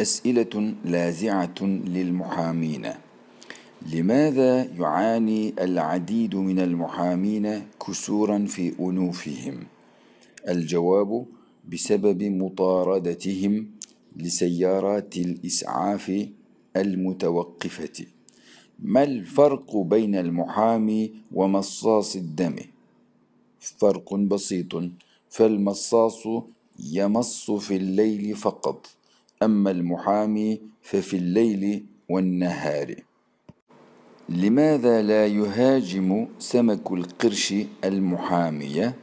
أسئلة لاذعة للمحامين. لماذا يعاني العديد من المحامين كسورا في أنوفهم؟ الجواب بسبب مطاردتهم لسيارات الإسعاف المتوقفة. ما الفرق بين المحامي ومصاص الدم؟ فرق بسيط. فالمصاص يمص في الليل فقط. أما المحامي ففي الليل والنهار. لماذا لا يهاجم سمك القرش المحامية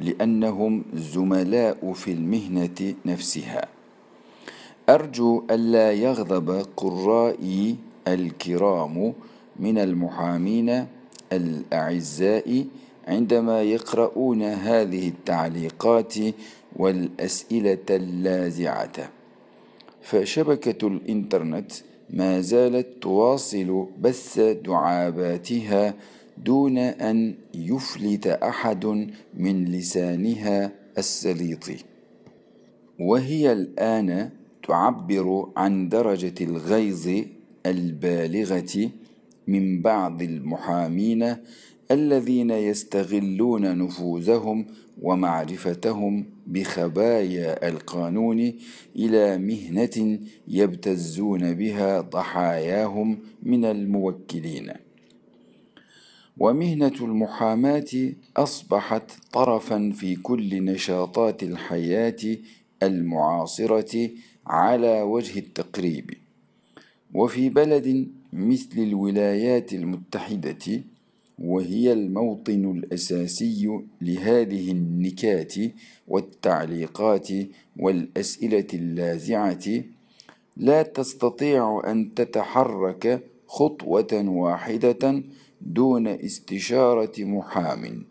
لأنهم زملاء في المهنة نفسها. أرجو ألا يغضب قرائي الكرام من المحامين الأعزاء عندما يقرؤون هذه التعليقات والأسئلة اللاذعة فشبكة الإنترنت ما زالت تواصل بث دعاباتها دون أن يفلت أحد من لسانها السليط. وهي الآن تعبر عن درجة الغيظ البالغة من بعض المحامين الذين يستغلون نفوذهم ومعرفتهم بخبايا القانون إلى مهنة يبتزون بها ضحاياهم من الموكلين. ومهنة المحاماة أصبحت طرفا في كل نشاطات الحياة المعاصرة على وجه التقريب. وفي بلد مثل الولايات المتحدة وهي الموطن الأساسي لهذه النكات والتعليقات والأسئلة اللاذعة لا تستطيع أن تتحرك خطوة واحدة دون استشارة محام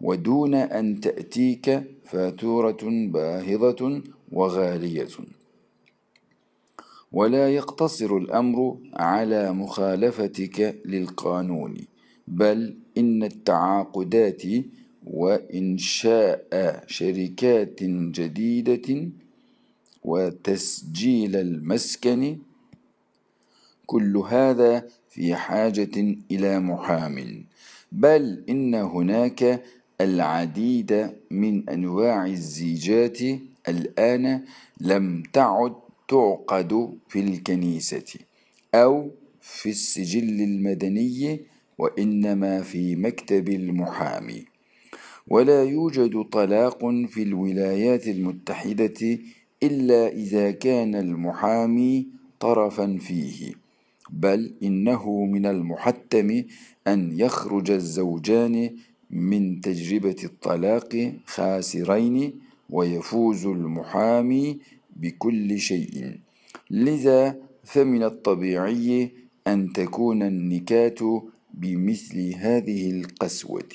ودون أن تأتيك فاتورة باهظة وغالية. ولا يقتصر الأمر على مخالفتك للقانون. بل إن التعاقدات وإنشاء شركات جديدة وتسجيل المسكن كل هذا في حاجة إلى محام. بل إن هناك العديد من أنواع الزيجات الآن لم تعد تعقد في الكنيسة أو في السجل المدني وإنما في مكتب المحامي. ولا يوجد طلاق في الولايات المتحدة إلا إذا كان المحامي طرفا فيه بل إنه من المحتم أن يخرج الزوجان من تجربة الطلاق خاسرين ويفوز المحامي بكل شيء. لذا فمن الطبيعي أن تكون النكات بمثل هذه القسوة.